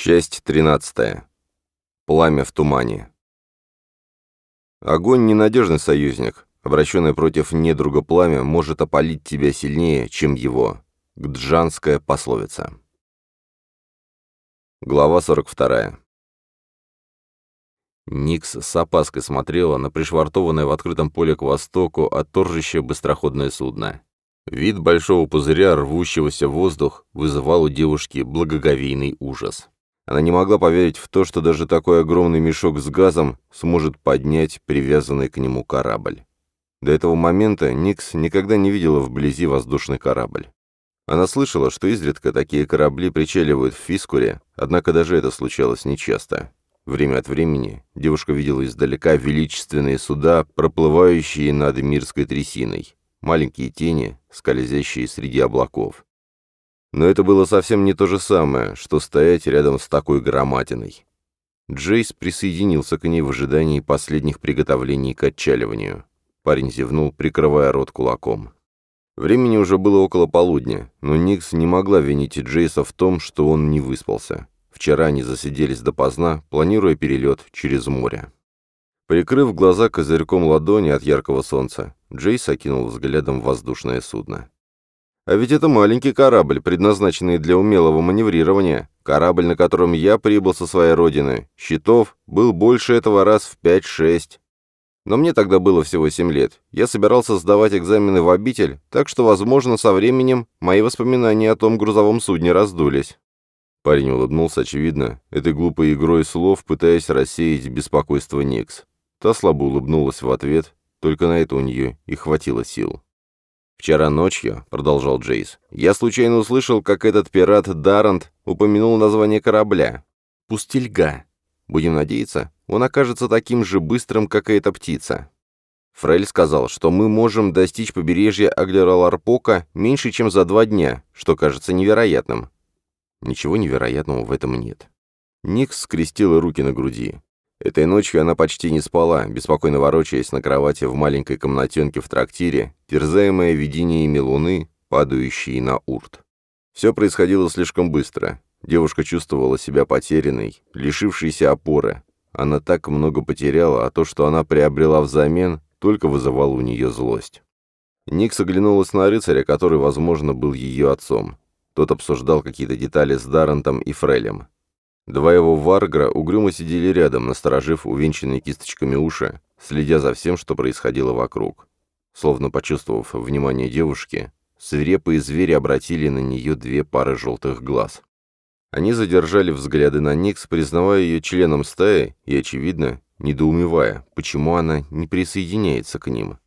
Часть 13. Пламя в тумане. Огонь — ненадежный союзник. обращенный против недруга пламя может опалить тебя сильнее, чем его. Гджанская пословица. Глава 42. Никс с опаской смотрела на пришвартованное в открытом поле к востоку от торжища быстроходное судно. Вид большого пузыря, рвущегося в воздух, вызывал у девушки благоговейный ужас. Она не могла поверить в то, что даже такой огромный мешок с газом сможет поднять привязанный к нему корабль. До этого момента Никс никогда не видела вблизи воздушный корабль. Она слышала, что изредка такие корабли причаливают в Фискуре, однако даже это случалось нечасто. Время от времени девушка видела издалека величественные суда, проплывающие над Мирской трясиной, маленькие тени, скользящие среди облаков. Но это было совсем не то же самое, что стоять рядом с такой громадиной. Джейс присоединился к ней в ожидании последних приготовлений к отчаливанию. Парень зевнул, прикрывая рот кулаком. Времени уже было около полудня, но Никс не могла винить Джейса в том, что он не выспался. Вчера они засиделись допоздна, планируя перелет через море. Прикрыв глаза козырьком ладони от яркого солнца, Джейс окинул взглядом воздушное судно. А ведь это маленький корабль, предназначенный для умелого маневрирования. Корабль, на котором я прибыл со своей родины. Щитов был больше этого раз в 5-6. Но мне тогда было всего 7 лет. Я собирался сдавать экзамены в обитель, так что, возможно, со временем мои воспоминания о том грузовом судне раздулись. Парень улыбнулся, очевидно, этой глупой игрой слов, пытаясь рассеять беспокойство Никс. Та слабо улыбнулась в ответ, только на это у нее и хватило сил. «Вчера ночью», — продолжал Джейс, — «я случайно услышал, как этот пират Дарант упомянул название корабля. Пустельга. Будем надеяться, он окажется таким же быстрым, как и эта птица». Фрель сказал, что мы можем достичь побережья Аглераларпока меньше, чем за два дня, что кажется невероятным. Ничего невероятного в этом нет. Ник скрестил руки на груди. Этой ночью она почти не спала, беспокойно ворочаясь на кровати в маленькой комнатенке в трактире, терзаемая видениями луны, падающей на урт. Все происходило слишком быстро. Девушка чувствовала себя потерянной, лишившейся опоры. Она так много потеряла, а то, что она приобрела взамен, только вызывало у нее злость. Ник оглянулась на рыцаря, который, возможно, был ее отцом. Тот обсуждал какие-то детали с Даррентом и Фрелем. Два его варгра угрюмо сидели рядом, насторожив увенчанные кисточками уши, следя за всем, что происходило вокруг. Словно почувствовав внимание девушки, свирепые звери обратили на нее две пары желтых глаз. Они задержали взгляды на Никс, признавая ее членом стаи и, очевидно, недоумевая, почему она не присоединяется к ним.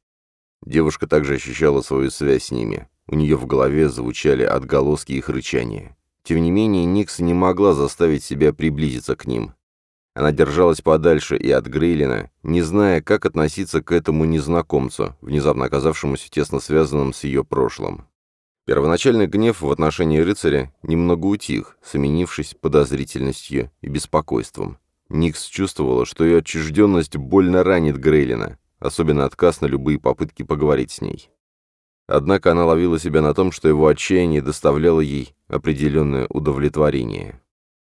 Девушка также ощущала свою связь с ними. У нее в голове звучали отголоски их рычания. Тем не менее, Никс не могла заставить себя приблизиться к ним. Она держалась подальше и от Грейлина, не зная, как относиться к этому незнакомцу, внезапно оказавшемуся тесно связанным с ее прошлым. Первоначальный гнев в отношении рыцаря немного утих, сменившись подозрительностью и беспокойством. Никс чувствовала, что ее отчужденность больно ранит Грейлина, особенно отказ на любые попытки поговорить с ней. Однако она ловила себя на том, что его отчаяние доставляло ей определенное удовлетворение.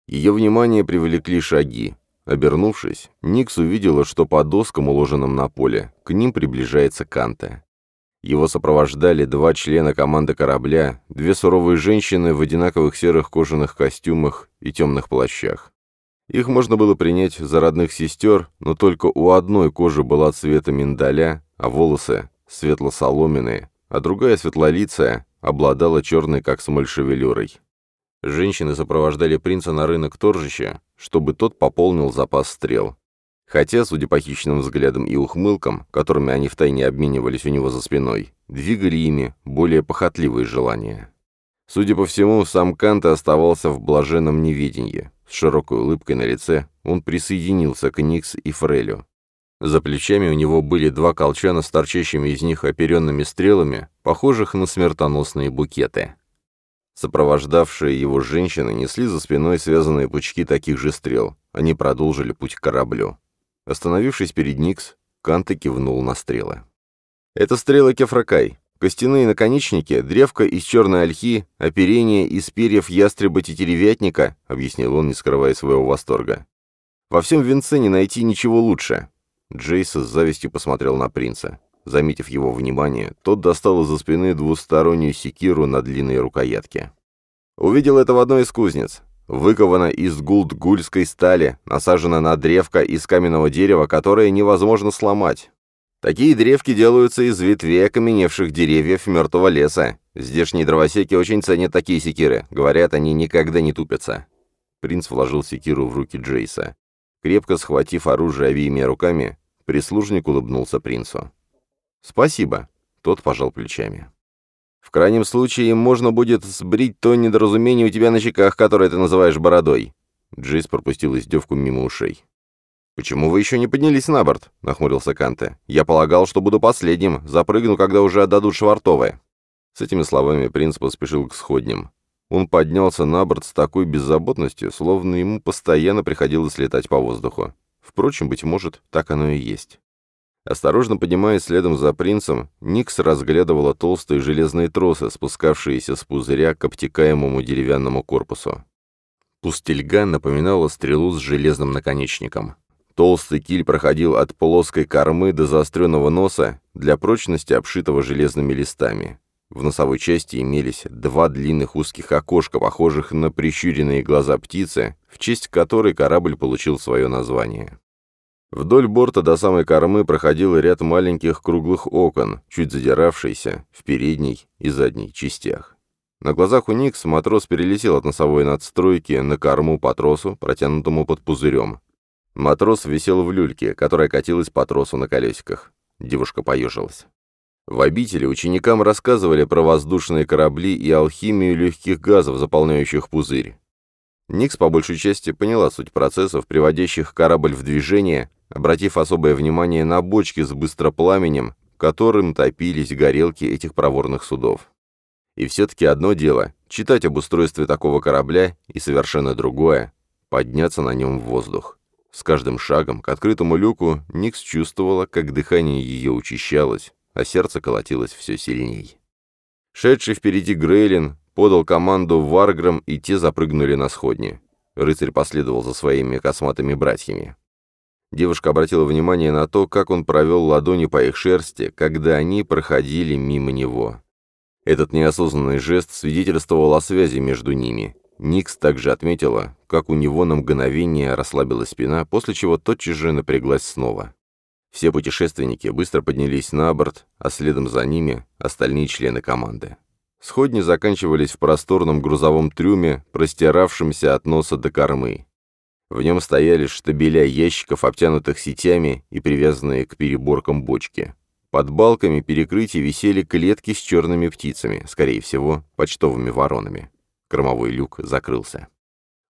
Ее внимание привлекли шаги. Обернувшись, Никс увидела, что по доскам, уложенным на поле, к ним приближается Канта. Его сопровождали два члена команды корабля, две суровые женщины в одинаковых серых кожаных костюмах и темных плащах. Их можно было принять за родных сестер, но только у одной кожи была цвета миндаля, а волосы — светло-соломенные, а другая светлолицая обладала черной как смоль шевелюрой. Женщины сопровождали принца на рынок торжища, чтобы тот пополнил запас стрел. Хотя, судя по хищным взглядам и ухмылкам, которыми они втайне обменивались у него за спиной, двигали ими более похотливые желания. Судя по всему, сам Канте оставался в блаженном неведенье, С широкой улыбкой на лице он присоединился к Никс и Фрелю. За плечами у него были два колчана с торчащими из них оперенными стрелами, похожих на смертоносные букеты. Сопровождавшие его женщины несли за спиной связанные пучки таких же стрел. Они продолжили путь к кораблю. Остановившись перед Никс, Канты кивнул на стрелы. «Это стрелы кефракай. Костяные наконечники, древко из черной ольхи, оперение из перьев ястреба-тетеревятника», — объяснил он, не скрывая своего восторга. «Во всем венце не найти ничего лучше. Джейс с завистью посмотрел на принца. Заметив его внимание, тот достал из-за спины двустороннюю секиру на длинной рукоятке. Увидел это в одной из кузнец. Выкована из гулдгульской стали, насажена на древко из каменного дерева, которое невозможно сломать. Такие древки делаются из ветвей окаменевших деревьев мертвого леса. Здешние дровосеки очень ценят такие секиры. Говорят, они никогда не тупятся. Принц вложил секиру в руки Джейса. Крепко схватив оружие обеими руками, Прислужник улыбнулся принцу. «Спасибо», — тот пожал плечами. «В крайнем случае, им можно будет сбрить то недоразумение у тебя на щеках, которое ты называешь бородой». Джис пропустил издевку мимо ушей. «Почему вы еще не поднялись на борт?» — нахмурился Канте. «Я полагал, что буду последним. Запрыгну, когда уже отдадут швартовое». С этими словами принц поспешил к сходням. Он поднялся на борт с такой беззаботностью, словно ему постоянно приходилось летать по воздуху. Впрочем, быть может, так оно и есть. Осторожно поднимаясь следом за принцем, Никс разглядывала толстые железные тросы, спускавшиеся с пузыря к обтекаемому деревянному корпусу. Пустельга напоминала стрелу с железным наконечником. Толстый киль проходил от плоской кормы до заостренного носа, для прочности обшитого железными листами. В носовой части имелись два длинных узких окошка, похожих на прищуренные глаза птицы, в честь которой корабль получил свое название. Вдоль борта до самой кормы проходил ряд маленьких круглых окон, чуть задиравшиеся в передней и задней частях. На глазах у Никс матрос перелетел от носовой надстройки на корму по тросу, протянутому под пузырем. Матрос висел в люльке, которая катилась по тросу на колесиках. Девушка поежилась. В обители ученикам рассказывали про воздушные корабли и алхимию легких газов, заполняющих пузырь. Никс, по большей части, поняла суть процессов, приводящих корабль в движение, обратив особое внимание на бочки с быстропламенем, которым топились горелки этих проворных судов. И все-таки одно дело — читать об устройстве такого корабля, и совершенно другое — подняться на нем в воздух. С каждым шагом к открытому люку Никс чувствовала, как дыхание ее учащалось, а сердце колотилось все сильней. Шедший впереди Грейлин подал команду варграм, и те запрыгнули на сходни. Рыцарь последовал за своими косматыми братьями. Девушка обратила внимание на то, как он провел ладони по их шерсти, когда они проходили мимо него. Этот неосознанный жест свидетельствовал о связи между ними. Никс также отметила, как у него на мгновение расслабилась спина, после чего тотчас же напряглась снова. Все путешественники быстро поднялись на борт, а следом за ними остальные члены команды. Сходни заканчивались в просторном грузовом трюме, простиравшемся от носа до кормы. В нем стояли штабеля ящиков, обтянутых сетями и привязанные к переборкам бочки. Под балками перекрытий висели клетки с черными птицами, скорее всего, почтовыми воронами. Кормовой люк закрылся.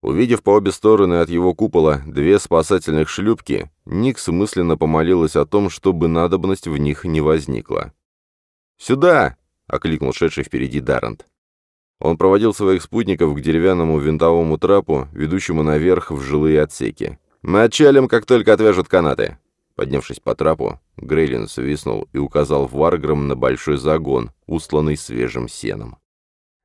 Увидев по обе стороны от его купола две спасательных шлюпки, Ник мысленно помолилась о том, чтобы надобность в них не возникла. «Сюда!» — окликнул шедший впереди Даррент. Он проводил своих спутников к деревянному винтовому трапу, ведущему наверх в жилые отсеки. «Мы отчалим, как только отвяжут канаты!» Поднявшись по трапу, Грейлин свистнул и указал варграм на большой загон, устланный свежим сеном.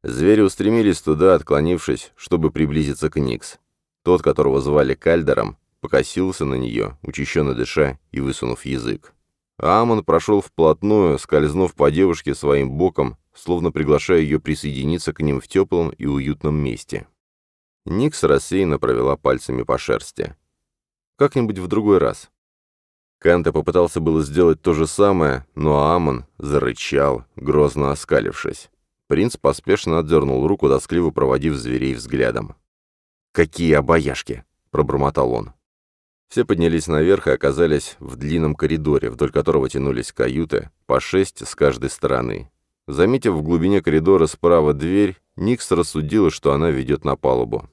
Звери устремились туда, отклонившись, чтобы приблизиться к Никс. Тот, которого звали Кальдером, покосился на нее, учащенно дыша и высунув язык. Амон прошел вплотную, скользнув по девушке своим боком, словно приглашая ее присоединиться к ним в теплом и уютном месте. Никс рассеянно провела пальцами по шерсти. «Как-нибудь в другой раз». Канта попытался было сделать то же самое, но Амон зарычал, грозно оскалившись. Принц поспешно отдернул руку, тоскливо проводив зверей взглядом. «Какие обаяшки!» — пробормотал он. Все поднялись наверх и оказались в длинном коридоре, вдоль которого тянулись каюты, по шесть с каждой стороны. Заметив в глубине коридора справа дверь, Никс рассудила, что она ведет на палубу.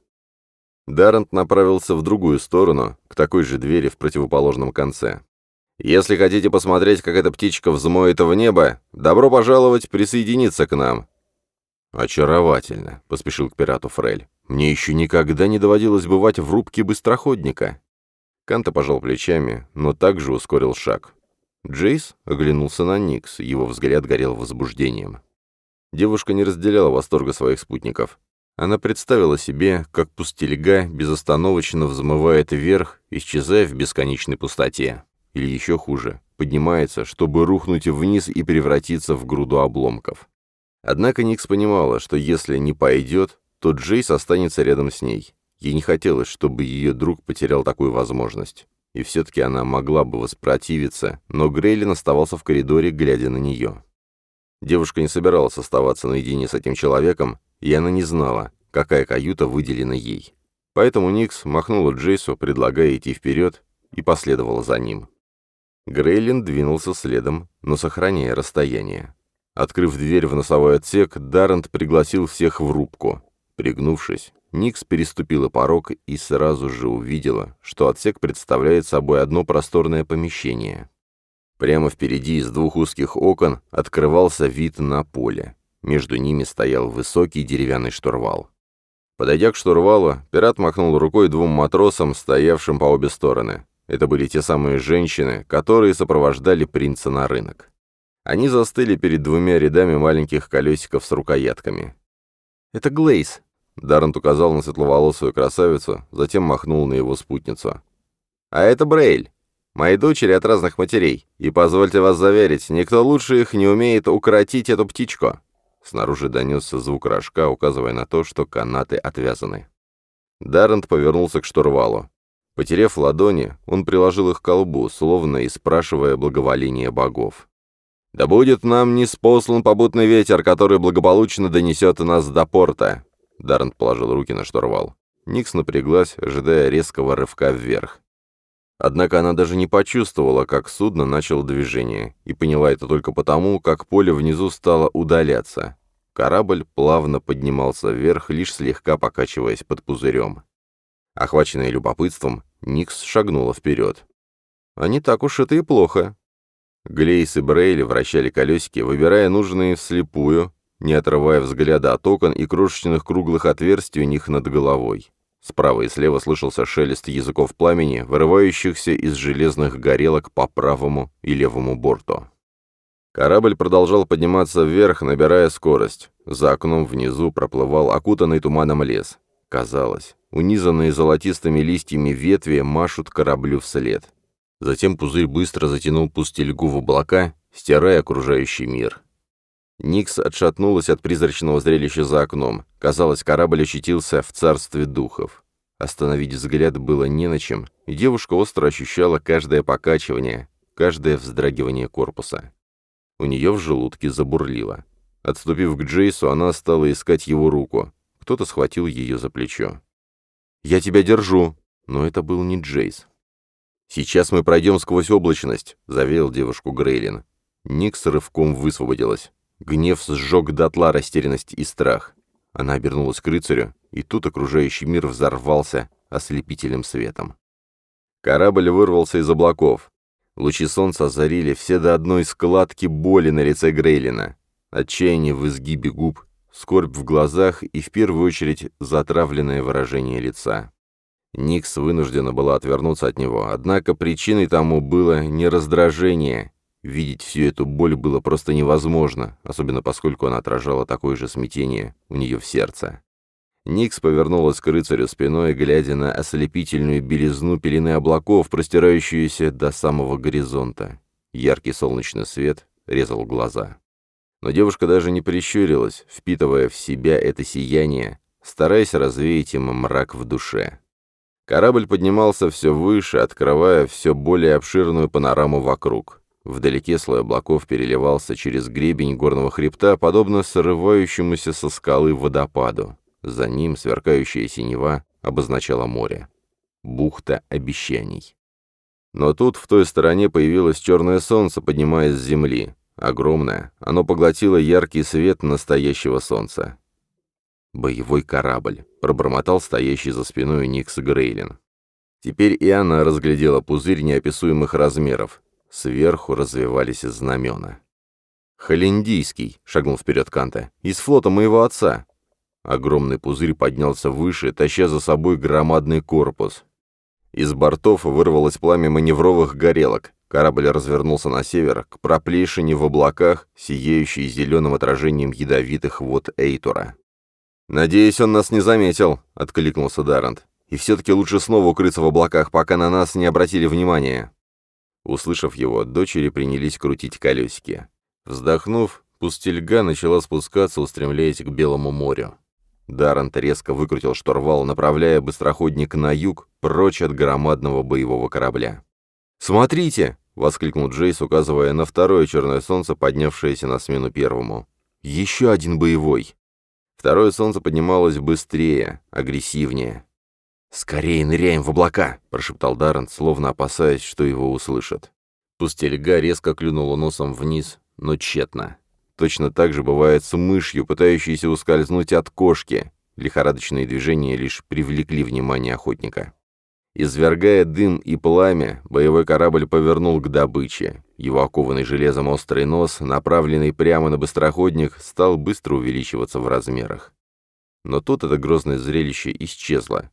Даррент направился в другую сторону, к такой же двери в противоположном конце. «Если хотите посмотреть, как эта птичка взмоет в небо, добро пожаловать присоединиться к нам». «Очаровательно», — поспешил к пирату Фрель. «Мне еще никогда не доводилось бывать в рубке быстроходника». Канта пожал плечами, но также ускорил шаг. Джейс оглянулся на Никс, его взгляд горел возбуждением. Девушка не разделяла восторга своих спутников. Она представила себе, как пустельга безостановочно взмывает вверх, исчезая в бесконечной пустоте. Или еще хуже, поднимается, чтобы рухнуть вниз и превратиться в груду обломков. Однако Никс понимала, что если не пойдет, то Джейс останется рядом с ней. Ей не хотелось, чтобы ее друг потерял такую возможность. И все-таки она могла бы воспротивиться, но Грейлин оставался в коридоре, глядя на нее. Девушка не собиралась оставаться наедине с этим человеком, и она не знала, какая каюта выделена ей. Поэтому Никс махнула Джейсу, предлагая идти вперед, и последовала за ним. Грейлин двинулся следом, но сохраняя расстояние. Открыв дверь в носовой отсек, Даррент пригласил всех в рубку. Пригнувшись, Никс переступила порог и сразу же увидела, что отсек представляет собой одно просторное помещение. Прямо впереди из двух узких окон открывался вид на поле. Между ними стоял высокий деревянный штурвал. Подойдя к штурвалу, пират махнул рукой двум матросам, стоявшим по обе стороны. Это были те самые женщины, которые сопровождали принца на рынок. Они застыли перед двумя рядами маленьких колесиков с рукоятками. «Это Глейс», Даррент указал на светловолосую красавицу, затем махнул на его спутницу. «А это Брейль. Мои дочери от разных матерей. И позвольте вас заверить, никто лучше их не умеет укоротить эту птичку». Снаружи донесся звук рожка, указывая на то, что канаты отвязаны. Даррент повернулся к штурвалу. Потерев ладони, он приложил их к колбу, словно и спрашивая благоволение богов. «Да будет нам неспослан побутный ветер, который благополучно донесет нас до порта!» Даррент положил руки на штурвал. Никс напряглась, ожидая резкого рывка вверх. Однако она даже не почувствовала, как судно начало движение, и поняла это только потому, как поле внизу стало удаляться. Корабль плавно поднимался вверх, лишь слегка покачиваясь под пузырем. Охваченная любопытством, Никс шагнула вперед. «А не так уж это и плохо». Глейс и Брейли вращали колесики, выбирая нужные вслепую, не отрывая взгляда от окон и крошечных круглых отверстий у них над головой. Справа и слева слышался шелест языков пламени, вырывающихся из железных горелок по правому и левому борту. Корабль продолжал подниматься вверх, набирая скорость. За окном внизу проплывал окутанный туманом лес. Казалось, унизанные золотистыми листьями ветви машут кораблю вслед. Затем пузырь быстро затянул пустельгу в облака, стирая окружающий мир. Никс отшатнулась от призрачного зрелища за окном. Казалось, корабль очутился в царстве духов. Остановить взгляд было не на чем, и девушка остро ощущала каждое покачивание, каждое вздрагивание корпуса. У нее в желудке забурлило. Отступив к Джейсу, она стала искать его руку. Кто-то схватил ее за плечо. «Я тебя держу!» Но это был не Джейс. «Сейчас мы пройдем сквозь облачность», — завеял девушку Грейлин. Никс рывком высвободилась. Гнев сжег дотла растерянность и страх. Она обернулась к рыцарю, и тут окружающий мир взорвался ослепительным светом. Корабль вырвался из облаков. Лучи солнца озарили все до одной складки боли на лице Грейлина. Отчаяние в изгибе губ, скорбь в глазах и, в первую очередь, затравленное выражение лица. Никс вынуждена была отвернуться от него, однако причиной тому было не раздражение, Видеть всю эту боль было просто невозможно, особенно поскольку она отражала такое же смятение у нее в сердце. Никс повернулась к рыцарю спиной, глядя на ослепительную белизну пелены облаков, простирающуюся до самого горизонта. Яркий солнечный свет резал глаза. Но девушка даже не прищурилась, впитывая в себя это сияние, стараясь развеять им мрак в душе. Корабль поднимался все выше, открывая все более обширную панораму вокруг. Вдалеке слой облаков переливался через гребень горного хребта, подобно срывающемуся со скалы водопаду. За ним сверкающая синева обозначала море. Бухта обещаний. Но тут в той стороне появилось черное солнце, поднимаясь с земли. Огромное. Оно поглотило яркий свет настоящего солнца. «Боевой корабль», — пробормотал стоящий за спиной Никс Грейлин. Теперь и она разглядела пузырь неописуемых размеров, Сверху развивались знамена. «Холиндийский», — шагнул вперед Канта, — «из флота моего отца». Огромный пузырь поднялся выше, таща за собой громадный корпус. Из бортов вырвалось пламя маневровых горелок. Корабль развернулся на север, к проплешине в облаках, сияющей зеленым отражением ядовитых вод Эйтора. «Надеюсь, он нас не заметил», — откликнулся Даррент. «И все-таки лучше снова укрыться в облаках, пока на нас не обратили внимания». Услышав его, дочери принялись крутить колесики. Вздохнув, пустельга начала спускаться, устремляясь к Белому морю. Дарант резко выкрутил шторвал, направляя быстроходник на юг, прочь от громадного боевого корабля. «Смотрите!» — воскликнул Джейс, указывая на второе черное солнце, поднявшееся на смену первому. «Еще один боевой!» Второе солнце поднималось быстрее, агрессивнее. «Скорее ныряем в облака!» — прошептал Даррен, словно опасаясь, что его услышат. Пустельга резко клюнула носом вниз, но тщетно. Точно так же бывает с мышью, пытающейся ускользнуть от кошки. Лихорадочные движения лишь привлекли внимание охотника. Извергая дым и пламя, боевой корабль повернул к добыче. Его окованный железом острый нос, направленный прямо на быстроходник, стал быстро увеличиваться в размерах. Но тут это грозное зрелище исчезло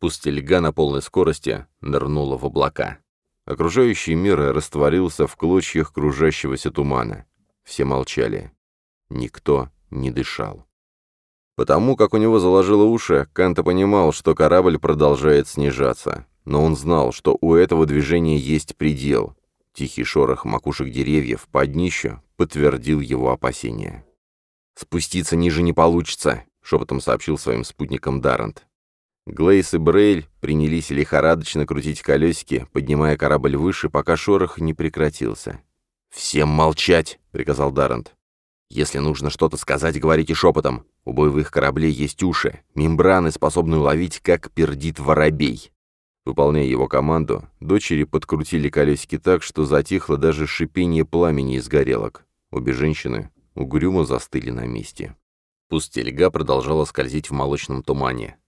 пустельга на полной скорости нырнула в облака. Окружающий мир растворился в клочьях кружащегося тумана. Все молчали. Никто не дышал. Потому как у него заложило уши, Канта понимал, что корабль продолжает снижаться. Но он знал, что у этого движения есть предел. Тихий шорох макушек деревьев под днищу подтвердил его опасения. «Спуститься ниже не получится», — шепотом сообщил своим спутникам Дарант. Глейс и Брейль принялись лихорадочно крутить колесики, поднимая корабль выше, пока шорох не прекратился. «Всем молчать!» — приказал Даррент. «Если нужно что-то сказать, говорите шепотом. У боевых кораблей есть уши, мембраны, способные ловить, как пердит воробей». Выполняя его команду, дочери подкрутили колесики так, что затихло даже шипение пламени из горелок. Обе женщины угрюмо застыли на месте. Пусть Пустельга продолжала скользить в молочном тумане.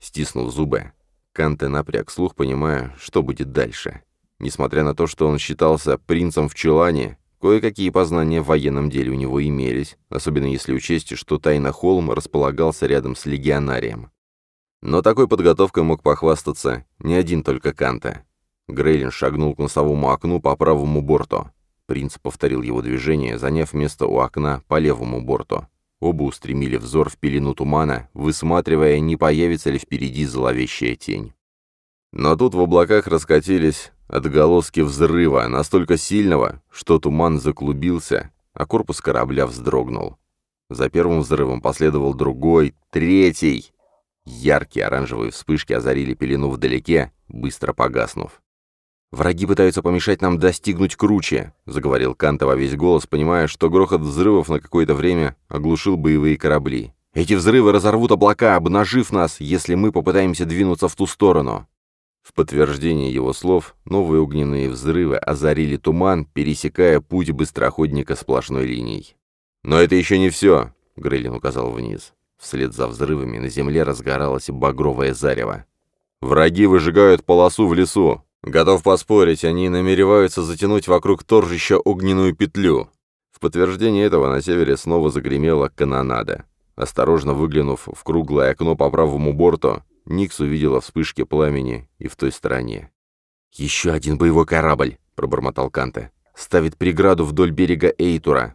Стиснув зубы, Канте напряг слух, понимая, что будет дальше. Несмотря на то, что он считался принцем в Челане, кое-какие познания в военном деле у него имелись, особенно если учесть, что Тайна Холм располагался рядом с легионарием. Но такой подготовкой мог похвастаться не один только Канте. Грейлин шагнул к носовому окну по правому борту. Принц повторил его движение, заняв место у окна по левому борту. Оба устремили взор в пелену тумана, высматривая, не появится ли впереди зловещая тень. Но тут в облаках раскатились отголоски взрыва, настолько сильного, что туман заклубился, а корпус корабля вздрогнул. За первым взрывом последовал другой, третий. Яркие оранжевые вспышки озарили пелену вдалеке, быстро погаснув. «Враги пытаются помешать нам достигнуть круче», — заговорил Кантова весь голос, понимая, что грохот взрывов на какое-то время оглушил боевые корабли. «Эти взрывы разорвут облака, обнажив нас, если мы попытаемся двинуться в ту сторону». В подтверждение его слов новые огненные взрывы озарили туман, пересекая путь быстроходника сплошной линией. «Но это еще не все», — Грейлин указал вниз. Вслед за взрывами на земле разгоралось багровое зарево. «Враги выжигают полосу в лесу. Готов поспорить, они намереваются затянуть вокруг торжища огненную петлю. В подтверждение этого на севере снова загремела канонада. Осторожно выглянув в круглое окно по правому борту, Никс увидела вспышки пламени и в той стороне. «Еще один боевой корабль», — пробормотал Канте. «Ставит преграду вдоль берега Эйтура».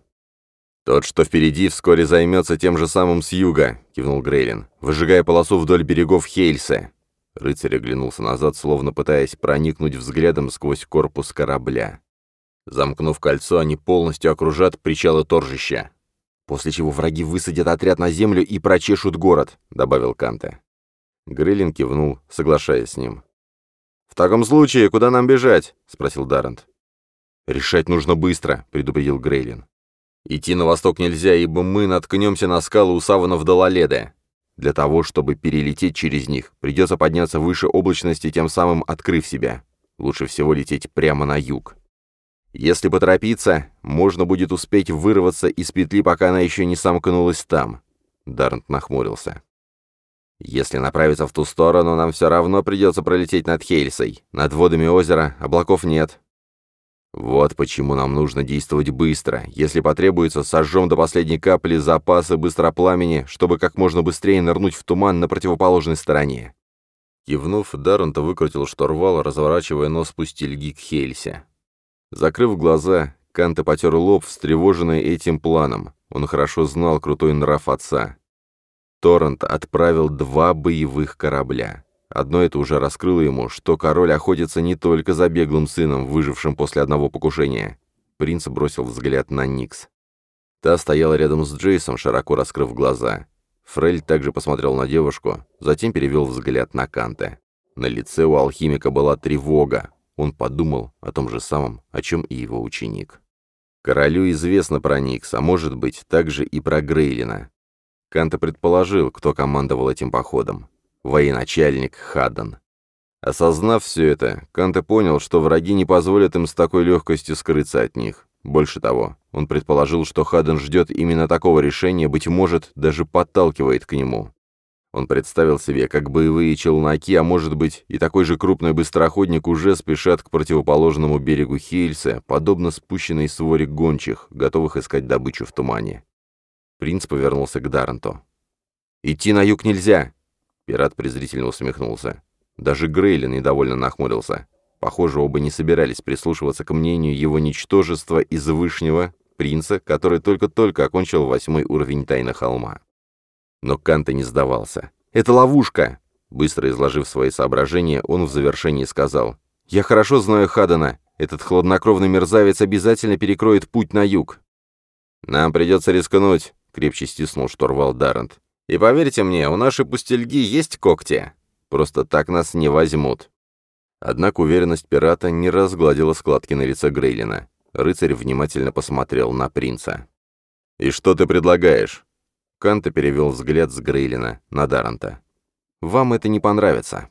«Тот, что впереди, вскоре займется тем же самым с юга», — кивнул Грейлин, выжигая полосу вдоль берегов Хейльса. Рыцарь оглянулся назад, словно пытаясь проникнуть взглядом сквозь корпус корабля. Замкнув кольцо, они полностью окружат причалы торжища. «После чего враги высадят отряд на землю и прочешут город», — добавил Канте. Грылин кивнул, соглашаясь с ним. «В таком случае, куда нам бежать?» — спросил Даррент. «Решать нужно быстро», — предупредил Грейлин. «Идти на восток нельзя, ибо мы наткнемся на скалы у саванов Далаледа. Для того, чтобы перелететь через них, придется подняться выше облачности, тем самым открыв себя. Лучше всего лететь прямо на юг. Если поторопиться, можно будет успеть вырваться из петли, пока она еще не сомкнулась там. Дарнт нахмурился. Если направиться в ту сторону, нам все равно придется пролететь над Хейльсой. Над водами озера облаков нет. Вот почему нам нужно действовать быстро. Если потребуется, сожжем до последней капли запасы быстропламени, чтобы как можно быстрее нырнуть в туман на противоположной стороне. Кивнув, Даррент выкрутил шторвал, разворачивая нос пустельги к Хельсе. Закрыв глаза, Канте потер лоб, встревоженный этим планом. Он хорошо знал крутой нрав отца. Торрент отправил два боевых корабля. Одно это уже раскрыло ему, что король охотится не только за беглым сыном, выжившим после одного покушения. Принц бросил взгляд на Никс. Та стояла рядом с Джейсом, широко раскрыв глаза. Фрель также посмотрел на девушку, затем перевел взгляд на Канте. На лице у алхимика была тревога. Он подумал о том же самом, о чем и его ученик. Королю известно про Никс, а может быть, также и про Грейлина. Канта предположил, кто командовал этим походом военачальник Хаддан. Осознав все это, Канте понял, что враги не позволят им с такой легкостью скрыться от них. Больше того, он предположил, что Хаден ждет именно такого решения, быть может, даже подталкивает к нему. Он представил себе, как боевые челноки, а может быть и такой же крупный быстроходник уже спешат к противоположному берегу Хейльса, подобно спущенной с ворик гончих, готовых искать добычу в тумане. Принц повернулся к Дарренту. «Идти на юг нельзя! Пират презрительно усмехнулся. Даже Грейли недовольно нахмурился. Похоже, оба не собирались прислушиваться к мнению его ничтожества из Вышнего, принца, который только-только окончил восьмой уровень Тайна Холма. Но Канта не сдавался. «Это ловушка!» Быстро изложив свои соображения, он в завершении сказал. «Я хорошо знаю Хадана. Этот хладнокровный мерзавец обязательно перекроет путь на юг». «Нам придется рискнуть», — крепче стиснул шторвал Даррент. И поверьте мне, у нашей пустельги есть когти. Просто так нас не возьмут». Однако уверенность пирата не разгладила складки на лице Грейлина. Рыцарь внимательно посмотрел на принца. «И что ты предлагаешь?» Канта перевел взгляд с Грейлина на Даррента. «Вам это не понравится».